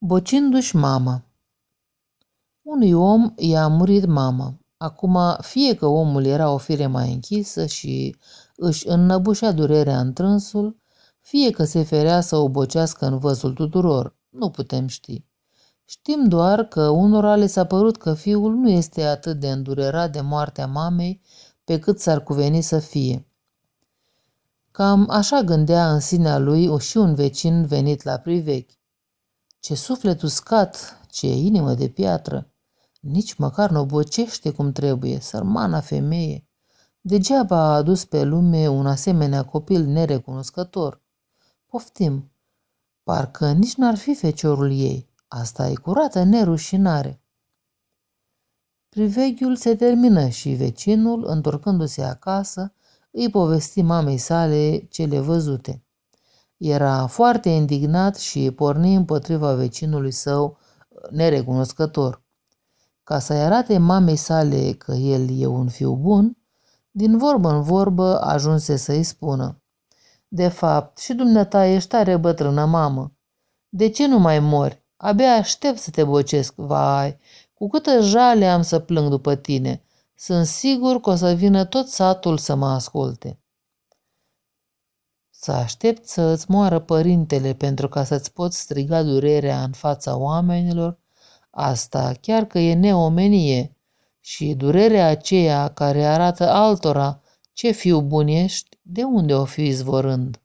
Bocindu-și mama Unui om i-a murit mama. Acum, fie că omul era o fire mai închisă și își înnăbușea durerea în trânsul, fie că se ferea să o bocească în văzul tuturor, nu putem ști. Știm doar că unora le s-a părut că fiul nu este atât de îndurerat de moartea mamei pe cât s-ar cuveni să fie. Cam așa gândea în sinea lui și un vecin venit la privechi. Ce suflet uscat, ce inimă de piatră! Nici măcar nu bocește cum trebuie, sărmana femeie. Degeaba a adus pe lume un asemenea copil nerecunoscător. Poftim, parcă nici n-ar fi feciorul ei. Asta e curată nerușinare. Priveghiul se termină și vecinul, întorcându-se acasă, îi povesti mamei sale cele văzute. Era foarte indignat și porni împotriva vecinului său nerecunoscător. Ca să-i arate mamei sale că el e un fiu bun, din vorbă în vorbă ajunse să-i spună. De fapt, și dumneata ești tare bătrână mamă. De ce nu mai mori? Abia aștept să te bocesc, vai, cu câtă jale am să plâng după tine. Sunt sigur că o să vină tot satul să mă asculte. Să aștept să îți moară părintele pentru ca să-ți poți striga durerea în fața oamenilor, asta chiar că e neomenie și durerea aceea care arată altora ce fiu bun ești, de unde o fi izvorând?